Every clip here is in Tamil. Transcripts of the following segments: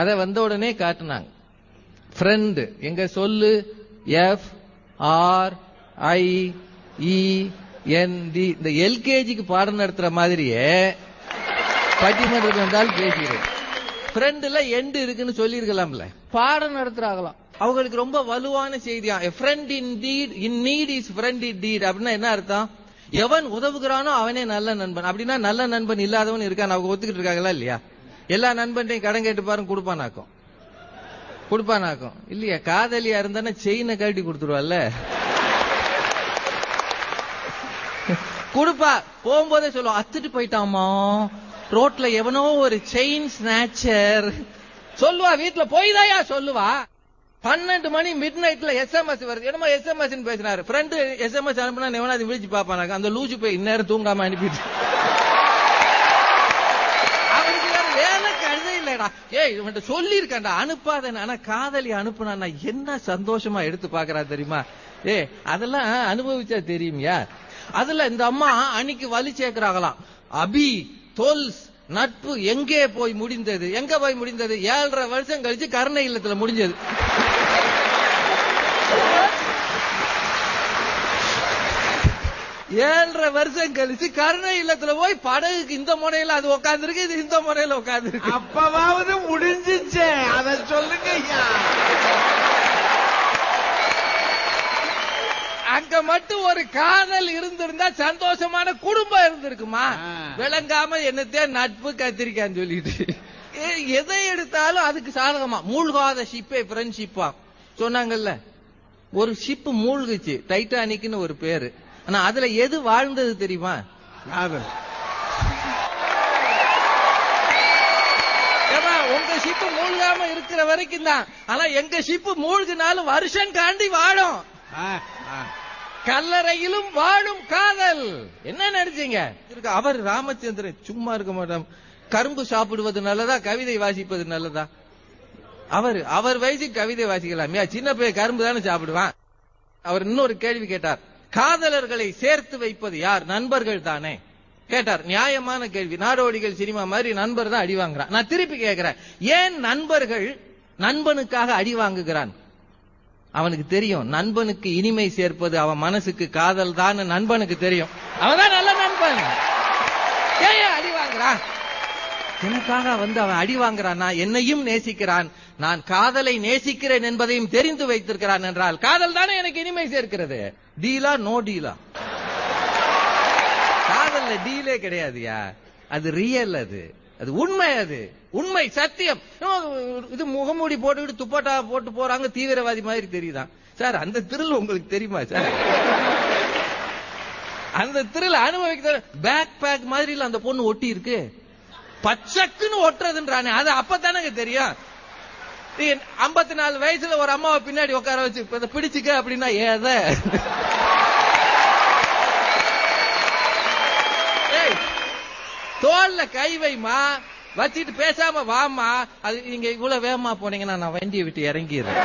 அத வந்த உடனே காட்டுனாங்க. ஃப்ரெண்ட் எங்க சொல்லு? F R I E N D இந்த எல்கேஜிக்கு பாடம் நடத்துற மாதிரியே பட்டிமன்றத்துக்கு வந்தால் பேசுகிறேன் ஃப்ரெண்டுல எண்டு இருக்குன்னு சொல்லியிருக்கலாம்ல. பாடம் நடத்துறாங்களாம். அவங்களுக்கு ரொம்ப வலுவான செய்தியா friend indeed in need is friend indeed அப்படின்னா என்ன அர்த்தம்? எவன் உதவுகிறானோ அவனே நல்ல நண்பன். அப்படின்னா நல்ல நண்பன் இல்லாதவன் இருக்கான். அவங்க ஒத்துக்கிட்டு இருக்காங்களா இல்லையா? எல்லா நண்பன்டையும் கடன் கேட்டு பாருங்க கொடுப்பானாக்கும். கொடுப்பானாக்கும். இல்லையா? காதலியா இருந்தானே செயினை கழட்டி கொடுத்துருவாள்ல? கொடுப்பா. போகும்போதே சொல்லுவோம் அத்துட்டு போயிட்டாமா ரோட்ல எவனோ ஒரு செயின் ஸ்நாச்சர் சொல்லுவா வீட்டுல போய்தாயா? சொல்லுவா. பன்னெண்டு மணி மிட் நைட்ல எஸ்எம்எஸ் வருது. என்னமோ எஸ்எம்எஸ் பேசினாரு. ஃப்ரெண்டு எஸ்எம்எஸ் அனுப்புனா எவனா அது விழிச்சு பாப்பானாக்க அந்த லூசு போய் இந்நேரம் தூங்காம அனுப்பிட்டு. கழுதே ஏய் இவன்ட்ட சொல்லி இருக்கேன்டா அனுப்பாத ஆனா காதலி அனுப்புனா என்ன சந்தோஷமா எடுத்து பாக்குறா தெரியுமா? ஏ அதெல்லாம் அனுபவிச்சா தெரியுமியா அதுல இந்த அம்மா அன்னைக்கு வலி சேர்க்கிறாங்களாம். அபி தொல்ஸ் நட்பு எங்கே போய் முடிந்தது? எங்க போய் முடிந்தது? ஏழரை வருஷம் கழிச்சு கருணை இல்லத்துல முடிஞ்சது. ஏழரை வருஷம் கழிச்சு கருணை இல்லத்துல போய் படகுக்கு இந்த முனையில அது உட்காந்துருக்கு இது இந்த முனையில உட்காந்துருக்கு அப்பவாவது முடிஞ்சிச்சே. அத சொல்லுங்க ஐயா. அங்க மட்டும் ஒரு காதல் இருந்திருந்தா சந்தோஷமான குடும்பம் இருந்திருக்குமா. விளங்காம என்னத்தே நட்பு கத்திரிக்கான்னு சொல்லிட்டு. எதை எடுத்தாலும் அதுக்கு சாதகமா? மூழ்காத ஷிப்பே ஃப்ரெண்ட்ஷிப்பா சொன்னாங்கல்ல ஒரு ஷிப் மூழ்குச்சு. டைட்டானிக்னு ஒரு பேரு. ஆனா அதுல எது வாழ்ந்தது தெரியுமா? காதல் உங்க ஷிப் மூழ்காம இருக்கிற வரைக்கும் தான். ஆனா எங்க ஷிப் மூழ்கினாலும் வருஷம் காண்டி வாழும். கல்லறையிலும் வாழும் காதல். என்ன நினைச்சீங்க? இருக்கு அவர் ராமச்சந்திரன் சும்மா இருக்க மாட்டான் கரும்பு சாப்பிடுவது நல்லதா கவிதை வாசிப்பது நல்லதா? அவர் அவர் வயசுக்கு கவிதை வாசிக்கலாமே. சின்ன பையன் கரும்பு தானே சாப்பிடுவான்? அவர் இன்னொரு கேள்வி கேட்டார். காதலர்களை சேர்த்து வைப்பது யார்? நண்பர்கள் தானே. கேட்டார். நியாயமான கேள்வி. நாடோடிகள் சினிமா மாதிரி நண்பர் தான் அடி வாங்குறான். நான் திருப்பி கேட்கிறேன். ஏன் நண்பர்கள் நண்பனுக்காக அடி வாங்குகிறான்? அவனுக்கு தெரியும். நண்பனுக்கு இனிமை சேர்ப்பது அவன் மனசுக்கு காதல் தான் நண்பனுக்கு தெரியும். அவன் தான் நல்ல நண்பன். ஏன் அடி வாங்குறான்? எனக்காக வந்து அவன் அடி வாங்குறானா. என்னையும் நேசிக்கிறான். நான் காதலை நேசிக்கிறேன் என்பதையும் தெரிந்து வைத்திருக்கிறான் என்றால் காதல் தானே எனக்கு இனிமை சேர்க்கிறது? டீலா நோ டீலா. காதல்ல டீலே கிடையாதுயா. அது ரியல் அது. அது உண்மை அது. உண்மை சத்தியம். இது முகமூடி போட்டுக்கிட்டு துப்பாட்டா போட்டு போறாங்க தீவிரவாதி மாதிரி தெரியுதான். சார் அந்த திருள் உங்களுக்கு தெரியுமா சார்? அந்த திருள் அனுபவிக்க பேக் பேக் மாதிரி அந்த பொண்ணு ஒட்டி இருக்கு பச்சக்குன்னு ஒட்டுறதுன்றானே. அது அப்பதானங்க தெரியும்? ஐம்பத்தி நாலு வயசுல ஒரு அம்மாவை பின்னாடி உட்கார வச்சு இப்ப பிடிச்சுக்க அப்படின்னா ஏத தோல்ல கை வைமா வச்சிட்டு பேசாம வாமா அது நீங்க இவ்வளவு வேகமா போனீங்கன்னா நான் வண்டியை விட்டு இறங்கிடுறேன்.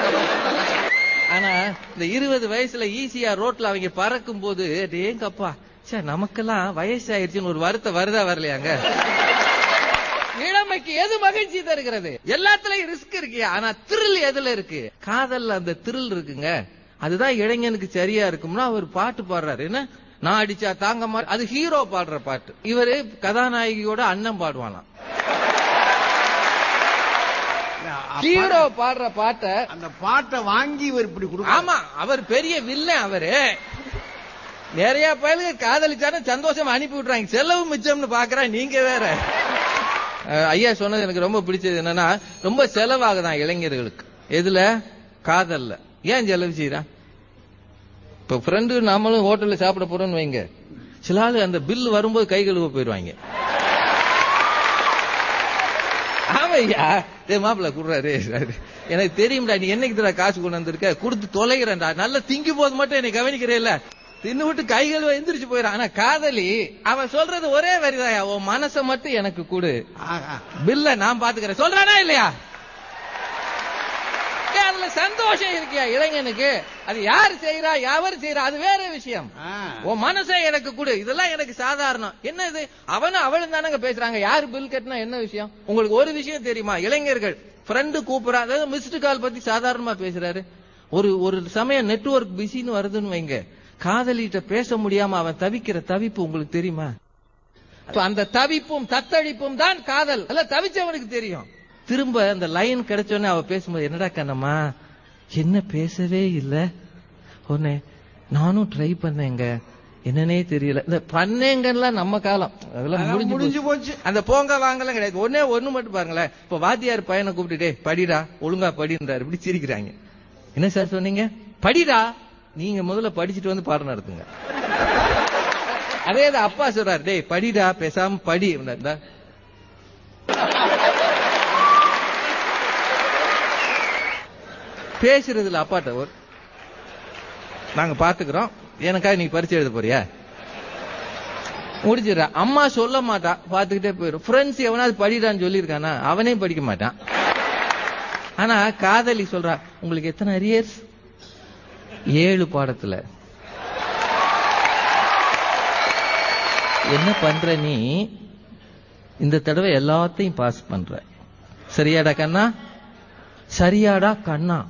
ஆனா இந்த இருபது வயசுல ஈஸியா ரோட்ல அவங்க பறக்கும் போது டேங்கப்பா சே நமக்கெல்லாம் வயசாயிருச்சுன்னு ஒரு வருத்தம் வருதா வரலையாங்க? இளமைக்கு எது மகிழ்ச்சி தருகிறது? எல்லாத்துலயும் ரிஸ்க் இருக்கு ஆனா திருள் எதுல இருக்கு? காதல்ல அந்த திருள் இருக்குங்க. அதுதான் இளைஞனுக்கு சரியா இருக்கும்னா அவர் பாட்டு பாடுறாரு. என்ன? நான் அடிச்சா தாங்க மாட்டேன் அது ஹீரோ பாடுற பாட்டு. இவரு கதாநாயகியோட அண்ணன் பாடுவானாம். அப்ப ஹீரோ பாடுற பாட்டை அந்த பாட்டை வாங்கி இவர் இப்படி கொடுக்க ஆமா அவர் பெரிய வில்லன் அவரு. நிறைய பயலுக்கு காதலிச்சாலும் சந்தோஷமா அனுப்பி விட்டுறாங்க. செலவு மிச்சம்னு பாக்குறேன் நீங்க வேற. ஐயா சொன்னது எனக்கு ரொம்ப பிடிச்சது என்னன்னா ரொம்ப செலவாகுதான் இளைஞர்களுக்கு. எதுல? காதல்ல. ஏன் செலவு செய்யறான் இப்ப ஃப்ரெண்டு நாமளும் ஹோட்டல்ல சாப்பிட போறோம்னு வைங்க. சில ஆளு அந்த பில் வரும்போது கை கழுவ போயிருவாங்க ஆமையா டே மாப்பிள்ள குடுறாரு. எனக்கு தெரியும்டா நீ என்னைக்கு தடவை காசு கொண்டு வந்திருக்க? கொடுத்து தொலைகிறேன்டா. நல்லா திங்கி போது மட்டும் என்னை கவனிக்கிறேல்ல தின்னு விட்டு கைகள் எந்திரிச்சு போயிடான் ஆனா காதலி அவன் சொல்றது ஒரே வரிதாயா உன் மனசை மட்டும் எனக்கு கொடு. பில்ல நான் பாத்துக்கிறேன். சொல்றானா இல்லையா? காதல்ல சந்தோஷம் இருக்கியா? இளைஞனுக்கு. அது யாரு செய்யறா யாவர் செய்யறா அது வேற விஷயம். உன் மனசை எனக்கு கொடு. இதெல்லாம் எனக்கு சாதாரணம். என்ன இது அவனும் அவளும் தானங்க பேசுறாங்க. யாரு பில் கட்டினா என்ன விஷயம்? உங்களுக்கு ஒரு விஷயம் தெரியுமா? இளைஞர்கள் ஃப்ரெண்டு கூப்பிடா அதாவது மிஸ்டு கால் பத்தி சாதாரணமா பேசுறாரு. ஒரு ஒரு சமயம் நெட்வொர்க் பிஸின்னு வருதுன்னு வைங்க. காதலிட்ட பேச முடியாம அவன் தவிக்கிற தவிப்பு உங்களுக்கு தெரியுமா? அந்த தவிப்பும் தத்தளிப்பும் தான் காதல். அல்ல தவிச்சவனுக்கு தெரியும். திரும்ப அந்த லைன் கிடைச்சோடனே அவ பேசும்போது என்னடா கண்ணம்மா என்ன பேசவே இல்ல? ஒன்னே நானும் ட்ரை பண்ணேங்க. என்னன்னே தெரியல. இந்த பண்ணேங்கலாம் நம்ம காலம். அதெல்லாம் முடிஞ்சு. போச்சு. அந்த போங்க வாங்கலாம் கிடையாது. ஒன்னே ஒண்ணு மட்டும் பாருங்களேன். இப்ப வாத்தியார் பையனை கூப்பிட்டுட்டே படிடா ஒழுங்கா படின்றாரு. இப்படி சிரிக்கிறாங்க. என்ன சார் சொன்னீங்க? படிடா நீங்க முதல்ல படிச்சுட்டு வந்து பாடம் நடத்துங்க. அதே அப்பா சொல்றாரு டேய் படிடா பேசாம படி. பேசுறதுல அப்பாட்ட ஒரு நாங்க பாத்துக்கிறோம். எனக்கா நீ பரிச்சை எழுத போறியா? முடிச்சிடற அம்மா சொல்ல மாட்டா பாத்துக்கிட்டே போயிடும். ஃப்ரெண்ட்ஸ் எவனாவது படிடான்னு சொல்லியிருக்கானா அவனே படிக்க மாட்டான். ஆனா காதலி சொல்றா உங்களுக்கு எத்தனை அரியர்ஸ் ஏழு பாடத்துல. என்ன பண்ற நீ? இந்த தடவை எல்லாத்தையும் பாஸ் பண்ற. சரியாடா கண்ணா? சரியாடா கண்ணா.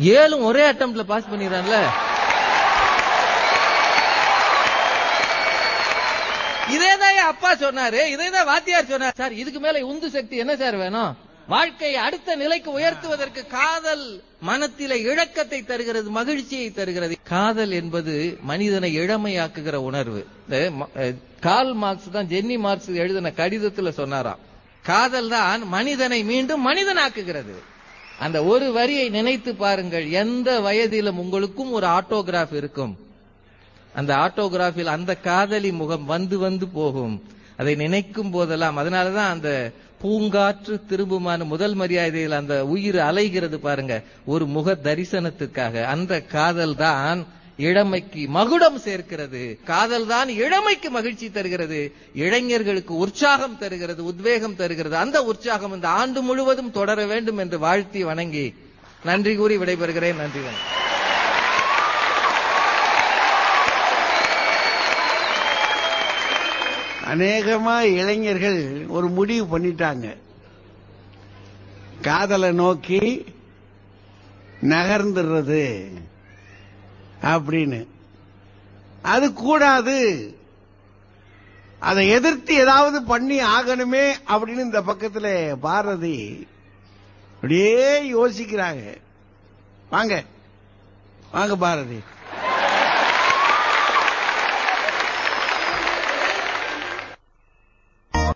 ஏழும் ஒரே அட்டம்ப்ட்ல பாஸ் பண்ணிடுறான்ல. இதேதான் அப்பா சொன்னாரு. இதேதான் வாத்தியார் சொன்னார். சார் இதுக்கு மேல உந்து சக்தி என்ன சார் வேணும்? வாழ்க்கையை அடுத்த நிலைக்கு உயர்த்துவதற்கு காதல் மனத்தில இழக்கத்தை தருகிறது மகிழ்ச்சியை தருகிறது. காதல் என்பது மனிதனை இளமையாக்குகிற உணர்வு. கால் மார்க்ஸ் தான் ஜென்னி மார்க்ஸ் எழுதின கடிதத்துல சொன்னாராம். காதல் தான் மனிதனை மீண்டும் மனிதனாக்குகிறது. அந்த ஒரு வரியை நினைத்து பாருங்கள். எந்த வயதிலும் உங்களுக்கும் ஒரு ஆட்டோகிராஃப் இருக்கும். அந்த ஆட்டோகிராஃபில் அந்த காதலி முகம் வந்து வந்து போகும். அதை நினைக்கும் போதெல்லாம் அதனாலதான் அந்த பூங்காற்று திரும்புமான முதல் மரியாதையில் அந்த உயிர் அலைகிறது பாருங்க. ஒரு முக தரிசனத்துக்காக. அந்த காதல் தான் இளமைக்கு மகுடம் சேர்க்கிறது. காதல் தான் இளமைக்கு மகிழ்ச்சி தருகிறது. இளைஞர்களுக்கு உற்சாகம் தருகிறது உத்வேகம் தருகிறது. அந்த உற்சாகம் இந்த ஆண்டு முழுவதும் தொடர வேண்டும் என்று வாழ்த்தி வணங்கி நன்றி கூறி விடைபெறுகிறேன். நன்றி வணக்கம். அநேகமா இளைஞர்கள் ஒரு முடிவு பண்ணிட்டாங்க. காதலை நோக்கி நகர்ந்துடுறது அப்படின்னு. அது கூடாது. அதை எதிர்த்து ஏதாவது பண்ணி ஆகணுமே அப்படின்னு இந்த பக்கத்தில் பாரதி அப்படியே யோசிக்கிறாங்க. வாங்க வாங்க பாரதி